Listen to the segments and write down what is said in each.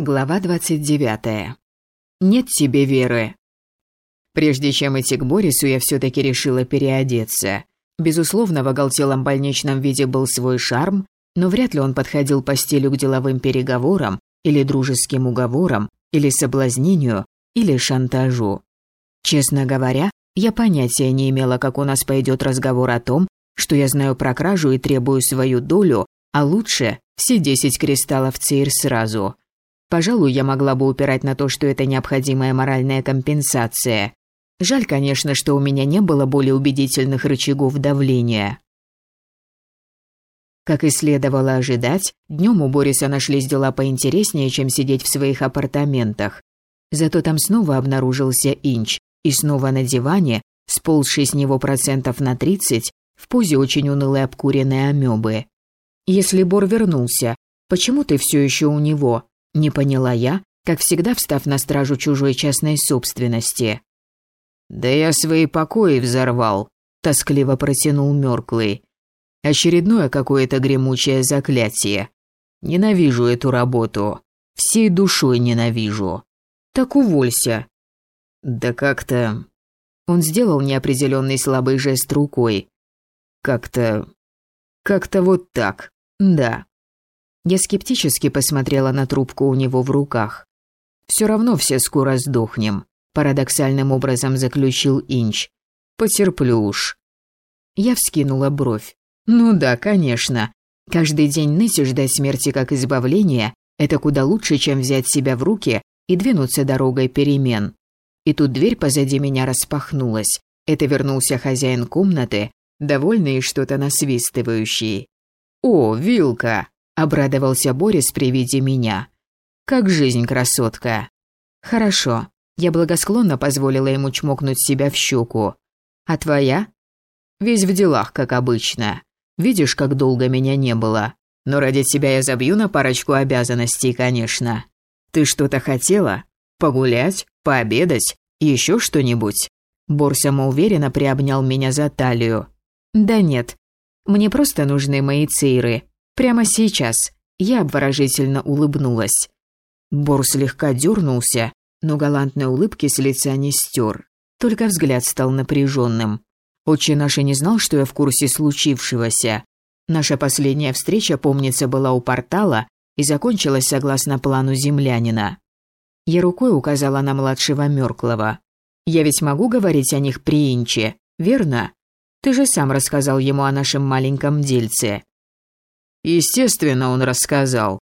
Глава 29. Нет тебе веры. Прежде чем идти к Борису, я все-таки решила переодеться. Безусловно, в оголтелом больничном виде был свой шарм, но вряд ли он подходил по стилю к деловым переговорам или дружеским уговорам, или соблазнению, или шантажу. Честно говоря, я понятия не имела, как у нас пойдет разговор о том, что я знаю про кражу и требую свою долю, а лучше все десять кристаллов ЦИР сразу – Пожалуй, я могла бы упирать на то, что это необходимая моральная компенсация. Жаль, конечно, что у меня не было более убедительных рычагов давления. Как и следовало ожидать, днем у Бориса нашлись дела поинтереснее, чем сидеть в своих апартаментах. Зато там снова обнаружился Инч, и снова на диване, сползший с него процентов на 30, в позе очень унылой обкуренной амебы. «Если Бор вернулся, почему ты все еще у него?» Не поняла я, как всегда встав на стражу чужой частной собственности. «Да я свои покои взорвал», — тоскливо протянул Мёрклый. «Очередное какое-то гремучее заклятие. Ненавижу эту работу. Всей душой ненавижу. Так уволься». «Да как-то...» Он сделал неопределенный слабый жест рукой. «Как-то... как-то вот так. Да». Я скептически посмотрела на трубку у него в руках. «Все равно все скоро сдохнем», – парадоксальным образом заключил Инч. «Потерплю уж». Я вскинула бровь. «Ну да, конечно. Каждый день ныть и ждать смерти как избавления – это куда лучше, чем взять себя в руки и двинуться дорогой перемен». И тут дверь позади меня распахнулась. Это вернулся хозяин комнаты, довольный и что-то насвистывающий. «О, вилка!» Обрадовался Борис при виде меня. «Как жизнь, красотка?» «Хорошо». Я благосклонно позволила ему чмокнуть себя в щеку. «А твоя?» «Весь в делах, как обычно. Видишь, как долго меня не было. Но ради тебя я забью на парочку обязанностей, конечно. Ты что-то хотела? Погулять? Пообедать? Еще что-нибудь?» Бор самоуверенно приобнял меня за талию. «Да нет. Мне просто нужны мои цейры. Прямо сейчас. Я обворожительно улыбнулась. Бор слегка дернулся, но галантной улыбки с лица не стер. Только взгляд стал напряженным. Отче наш и не знал, что я в курсе случившегося. Наша последняя встреча, помнится, была у портала и закончилась согласно плану землянина. Я рукой указала на младшего Мёрклова. «Я ведь могу говорить о них при Инче, верно? Ты же сам рассказал ему о нашем маленьком дельце. Естественно, он рассказал.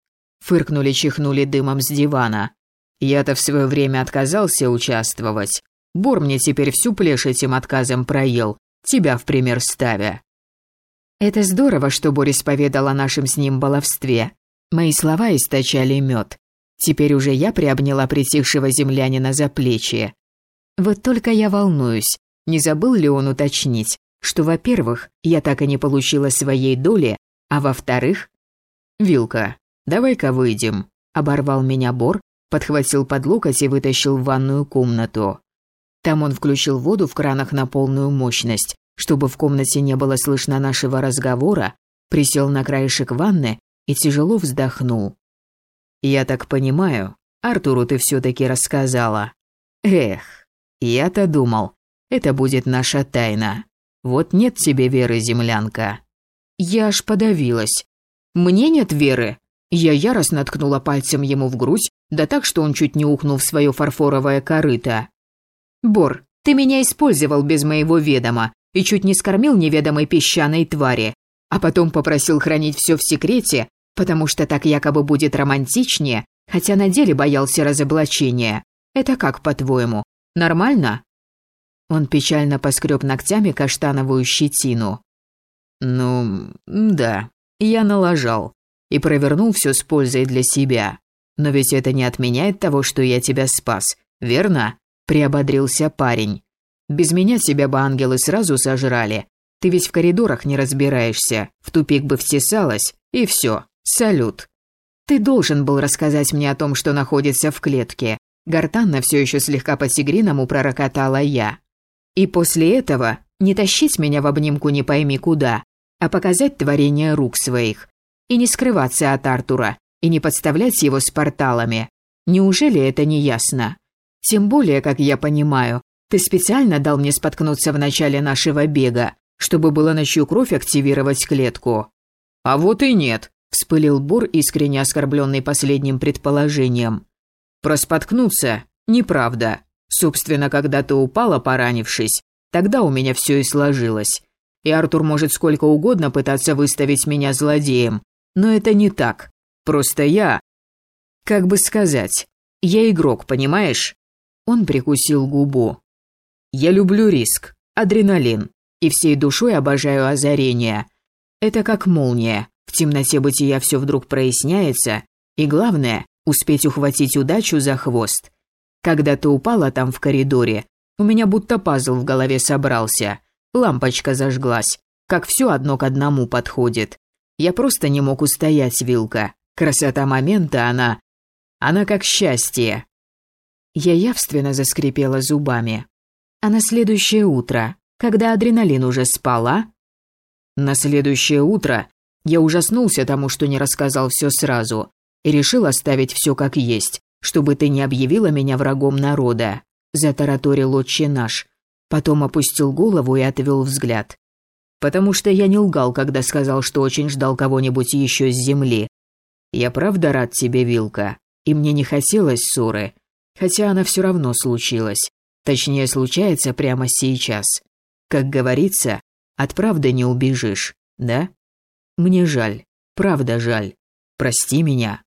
Фыркнули-чихнули дымом с дивана. Я-то в свое время отказался участвовать. Бор мне теперь всю плешь этим отказом проел, тебя в пример ставя. Это здорово, что Борис поведал о нашем с ним баловстве. Мои слова источали мед. Теперь уже я приобняла притихшего землянина за плечи. Вот только я волнуюсь, не забыл ли он уточнить, что, во-первых, я так и не получила своей доли, а во-вторых... «Вилка, давай-ка выйдем», — оборвал меня Бор, подхватил под локоть и вытащил в ванную комнату. Там он включил воду в кранах на полную мощность, чтобы в комнате не было слышно нашего разговора, присел на краешек ванны и тяжело вздохнул. «Я так понимаю, Артуру ты все-таки рассказала. Эх, я-то думал, это будет наша тайна. Вот нет тебе веры, землянка. Я аж подавилась. Мне нет веры. Я яростно ткнула пальцем ему в грудь, да так, что он чуть не ухнул в свое фарфоровое корыто. «Бор, ты меня использовал без моего ведома и чуть не скормил неведомой песчаной твари, а потом попросил хранить все в секрете, потому что так якобы будет романтичнее, хотя на деле боялся разоблачения. Это как, по-твоему, нормально?» Он печально поскреб ногтями каштановую щетину. «Ну, да, я налажал и провернул все с пользой для себя. Но ведь это не отменяет того, что я тебя спас, верно?» – приободрился парень. «Без меня тебя бы ангелы сразу сожрали. Ты ведь в коридорах не разбираешься, в тупик бы втесалась, и все, салют. Ты должен был рассказать мне о том, что находится в клетке». Гортанно все еще слегка по-тигриному пророкотала я. И после этого не тащить меня в обнимку не пойми куда, а показать творение рук своих. И не скрываться от Артура, и не подставлять его с порталами. Неужели это не ясно? Тем более, как я понимаю, ты специально дал мне споткнуться в начале нашего бега, чтобы было на чью кровь активировать клетку. А вот и нет, вспылил Бор, искренне оскорбленный последним предположением. Проспоткнуться? Неправда. Собственно, когда ты упала, поранившись, тогда у меня все и сложилось. И Артур может сколько угодно пытаться выставить меня злодеем, но это не так. Просто я... Как бы сказать, я игрок, понимаешь? Он прикусил губу. Я люблю риск, адреналин, и всей душой обожаю озарение. Это как молния. В темноте бытия все вдруг проясняется, и главное – успеть ухватить удачу за хвост. Когда ты упала там в коридоре, у меня будто пазл в голове собрался. Лампочка зажглась. Как все одно к одному подходит. Я просто не мог устоять, Вилка. Красота момента, она... Она как счастье. Я явственно заскрипела зубами. А на следующее утро, когда адреналин уже спала... На следующее утро я ужаснулся тому, что не рассказал все сразу, и решил оставить все как есть, чтобы ты не объявила меня врагом народа. Затараторил отче наш. Потом опустил голову и отвел взгляд. Потому что я не лгал, когда сказал, что очень ждал кого-нибудь еще с земли. Я правда рад тебе, Вилка, и мне не хотелось ссоры, хотя она все равно случилась. Точнее, случается прямо сейчас. Как говорится, от правды не убежишь, да? Мне жаль, правда жаль. Прости меня.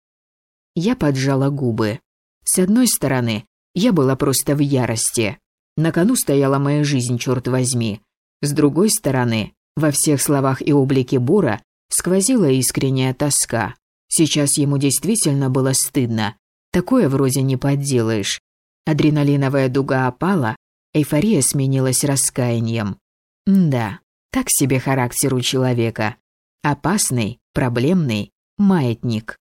Я поджала губы. С одной стороны, я была просто в ярости. На кону стояла моя жизнь, черт возьми. С другой стороны, во всех словах и облике Бура сквозила искренняя тоска. Сейчас ему действительно было стыдно. Такое вроде не подделаешь. Адреналиновая дуга опала, эйфория сменилась раскаянием. М да, так себе характер у человека. Опасный, проблемный, маятник.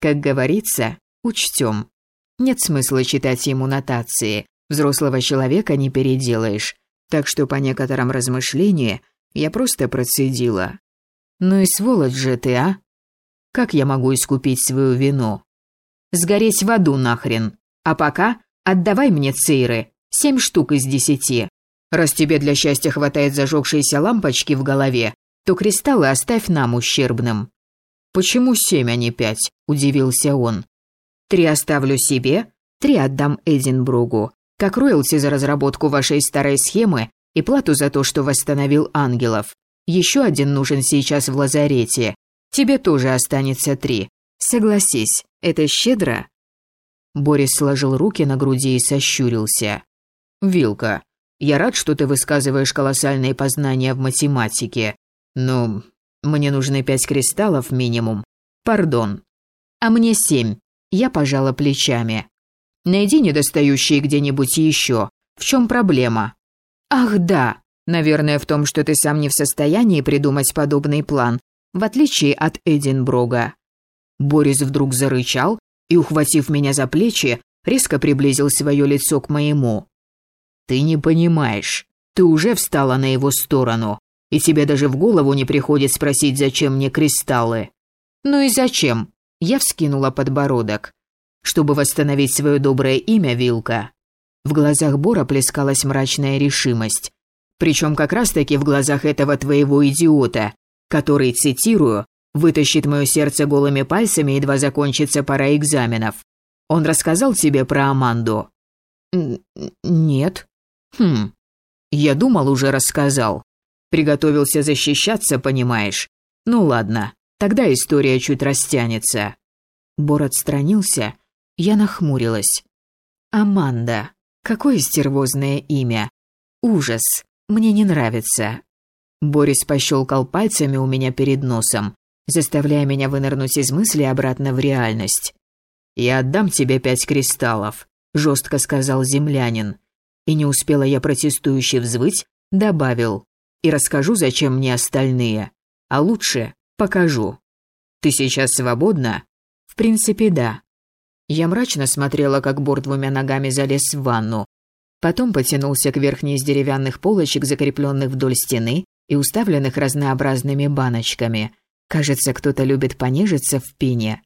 Как говорится, учтем. Нет смысла читать ему нотации. Взрослого человека не переделаешь. Так что по некоторым размышлениям я просто процедила. Ну и сволочь же ты, а? Как я могу искупить свою вину? Сгореть в аду нахрен. А пока отдавай мне цейры. Семь штук из десяти. Раз тебе для счастья хватает зажегшейся лампочки в голове, то кристаллы оставь нам ущербным». «Почему семь, а не пять?» – удивился он. «Три оставлю себе, три отдам Эдинбругу, как роялти за разработку вашей старой схемы и плату за то, что восстановил ангелов. Еще один нужен сейчас в лазарете. Тебе тоже останется три. Согласись, это щедро?» Борис сложил руки на груди и сощурился. «Вилка, я рад, что ты высказываешь колоссальные познания в математике. Но мне нужны пять кристаллов минимум. Пардон. А мне семь. Я пожала плечами. Найди недостающие где-нибудь еще. В чем проблема? Ах, да. Наверное, в том, что ты сам не в состоянии придумать подобный план, в отличие от Эдинброга. Борис вдруг зарычал и, ухватив меня за плечи, резко приблизил свое лицо к моему. «Ты не понимаешь. Ты уже встала на его сторону, и тебе даже в голову не приходит спросить, зачем мне кристаллы». «Ну и зачем?» Я вскинула подбородок. «Чтобы восстановить свое доброе имя, Вилка». В глазах Бора плескалась мрачная решимость. Причем как раз-таки в глазах этого твоего идиота, который, цитирую, «вытащит мое сердце голыми пальцами, едва закончится пора экзаменов». Он рассказал тебе про Аманду?» «Нет», Хм, я думал, уже рассказал. Приготовился защищаться, понимаешь? Ну ладно, тогда история чуть растянется. Бор отстранился, я нахмурилась. Аманда. Какое стервозное имя. Ужас. Мне не нравится. Борис пощелкал пальцами у меня перед носом, заставляя меня вынырнуть из мысли обратно в реальность. «Я отдам тебе пять кристаллов», – жестко сказал землянин. И не успела я протестующе взвыть, добавил. И расскажу, зачем мне остальные. А лучше покажу. Ты сейчас свободна? В принципе, да. Я мрачно смотрела, как Бор двумя ногами залез в ванну. Потом потянулся к верхней из деревянных полочек, закрепленных вдоль стены и уставленных разнообразными баночками. Кажется, кто-то любит понежиться в пене.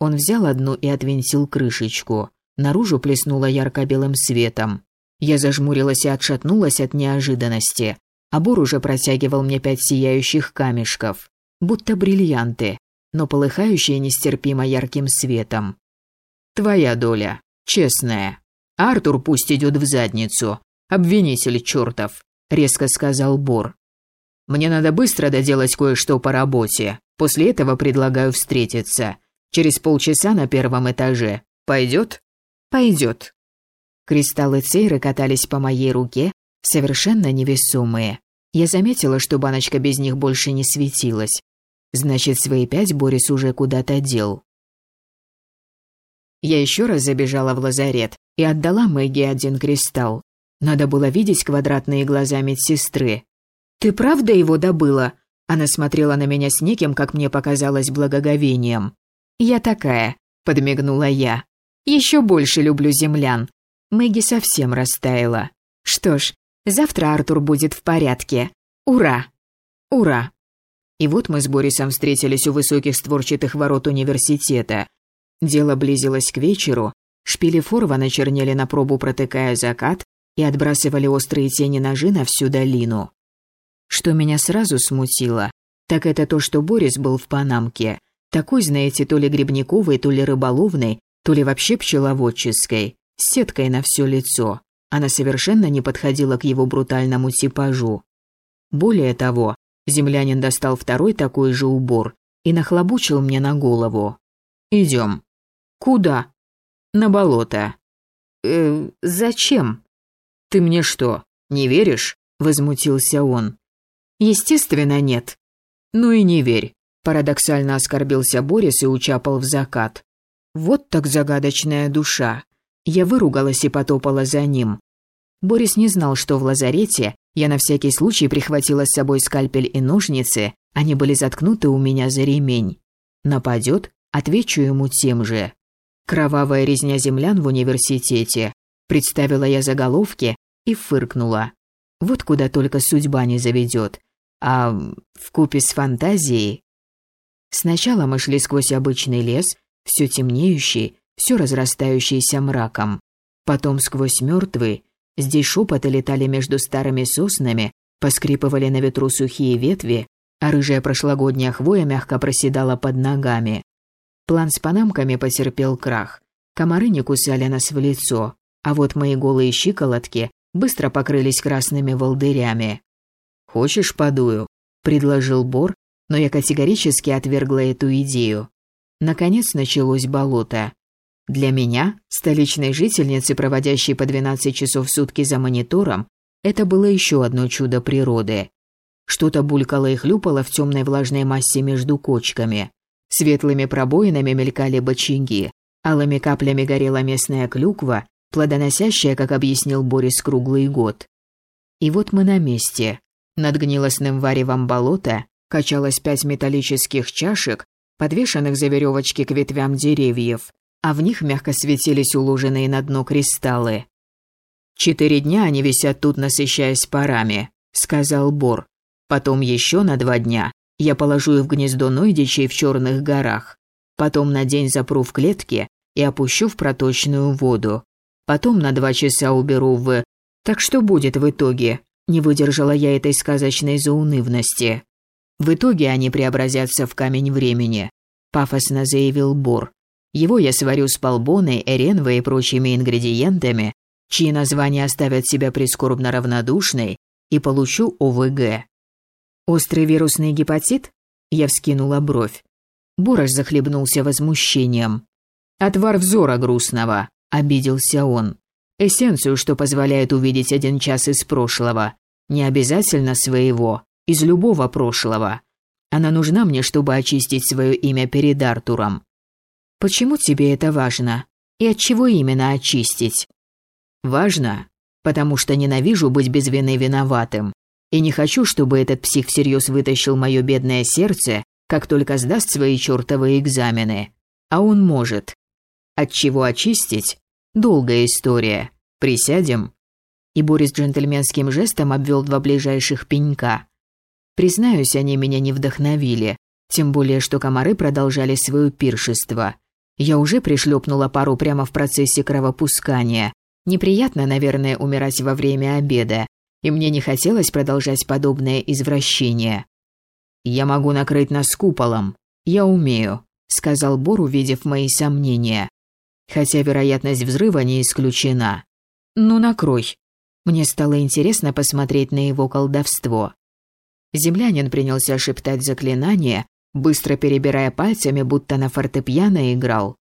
Он взял одну и отвинтил крышечку. Наружу плеснуло ярко-белым светом. Я зажмурилась и отшатнулась от неожиданности. А Бор уже протягивал мне пять сияющих камешков, будто бриллианты, но полыхающие нестерпимо ярким светом. «Твоя доля, честная. Артур пусть идет в задницу. Обвинитель чертов», — резко сказал Бор. «Мне надо быстро доделать кое-что по работе. После этого предлагаю встретиться. Через полчаса на первом этаже. Пойдет?» «Пойдет». Кристаллы Цейры катались по моей руке, совершенно невесомые. Я заметила, что баночка без них больше не светилась. Значит, свои пять Борис уже куда-то дел. Я еще раз забежала в лазарет и отдала Мэгги один кристалл. Надо было видеть квадратные глаза медсестры. «Ты правда его добыла?» Она смотрела на меня с неким, как мне показалось, благоговением. «Я такая», — подмигнула я. «Еще больше люблю землян». Мэгги совсем растаяла. «Что ж, завтра Артур будет в порядке. Ура! Ура!» И вот мы с Борисом встретились у высоких створчатых ворот университета. Дело близилось к вечеру, шпили Форвана чернели на пробу, протыкая закат, и отбрасывали острые тени ножи на всю долину. Что меня сразу смутило, так это то, что Борис был в Панамке. Такой, знаете, то ли грибниковой, то ли рыболовной, то ли вообще пчеловодческой, с сеткой на все лицо. Она совершенно не подходила к его брутальному типажу. Более того, землянин достал второй такой же убор и нахлобучил мне на голову. «Идем». «Куда?» «На болото». «Э, зачем?» «Ты мне что, не веришь?» – возмутился он. «Естественно, нет». «Ну и не верь», – парадоксально оскорбился Борис и учапал в закат. «Вот так загадочная душа». Я выругалась и потопала за ним. Борис не знал, что в лазарете я на всякий случай прихватила с собой скальпель и ножницы, они были заткнуты у меня за ремень. Нападет, отвечу ему тем же. Кровавая резня землян в университете. Представила я заголовки и фыркнула. Вот куда только судьба не заведет. А в купе с фантазией... Сначала мы шли сквозь обычный лес, все темнеющий, все разрастающийся мраком. Потом сквозь мертвый, здесь шепоты летали между старыми соснами, поскрипывали на ветру сухие ветви, а рыжая прошлогодняя хвоя мягко проседала под ногами. План с панамками потерпел крах. Комары не кусали нас в лицо, а вот мои голые щиколотки быстро покрылись красными волдырями. «Хочешь, подую?» – предложил Бор, но я категорически отвергла эту идею. Наконец началось болото. Для меня, столичной жительницы, проводящей по 12 часов в сутки за монитором, это было еще одно чудо природы. Что-то булькало и хлюпало в темной влажной массе между кочками. Светлыми пробоинами мелькали бочаги, алыми каплями горела местная клюква, плодоносящая, как объяснил Борис, круглый год. И вот мы на месте. Над гнилостным варевом болота качалось пять металлических чашек, подвешенных за веревочки к ветвям деревьев, а в них мягко светились уложенные на дно кристаллы. «Четыре дня они висят тут, насыщаясь парами», — сказал Бор. «Потом еще на два дня я положу их в гнездо Нойдичей в Черных горах. Потом на день запру в клетке и опущу в проточную воду. Потом на два часа уберу в... Так что будет в итоге? Не выдержала я этой сказочной заунывности. В итоге они преобразятся в камень времени, пафосно заявил Бор. Его я сварю с полбоной, эренвой и прочими ингредиентами, чьи названия оставят себя прискорбно равнодушной, и получу ОВГ. Острый вирусный гепатит? Я вскинула бровь. Борош захлебнулся возмущением. Отвар взора грустного обиделся он. Эссенцию, что позволяет увидеть один час из прошлого. Не обязательно своего, из любого прошлого. Она нужна мне, чтобы очистить свое имя перед Артуром. Почему тебе это важно? И от чего именно очистить? Важно, потому что ненавижу быть без вины виноватым. И не хочу, чтобы этот псих всерьез вытащил мое бедное сердце, как только сдаст свои чертовы экзамены. А он может. От чего очистить? Долгая история. Присядем?» И Борис джентльменским жестом обвел два ближайших пенька. Признаюсь, они меня не вдохновили, тем более, что комары продолжали свое пиршество. Я уже пришлепнула пару прямо в процессе кровопускания. Неприятно, наверное, умирать во время обеда, и мне не хотелось продолжать подобное извращение. «Я могу накрыть нас куполом. Я умею», — сказал Бор, увидев мои сомнения. «Хотя вероятность взрыва не исключена. Ну, накрой». Мне стало интересно посмотреть на его колдовство. Землянин принялся шептать заклинание, быстро перебирая пальцами, будто на фортепиано играл.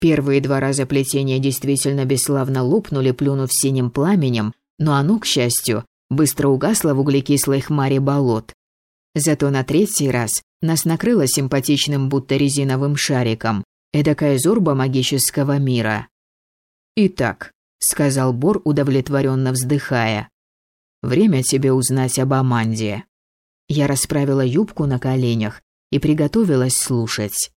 Первые два раза плетения действительно бесславно лопнули, плюнув синим пламенем, но оно, к счастью, быстро угасло в углекислой хмаре болот. Зато на третий раз нас накрыло симпатичным будто резиновым шариком, эдакая зорба магического мира. «Итак», — сказал Бор, удовлетворенно вздыхая, — «время тебе узнать об Аманде». Я расправила юбку на коленях и приготовилась слушать.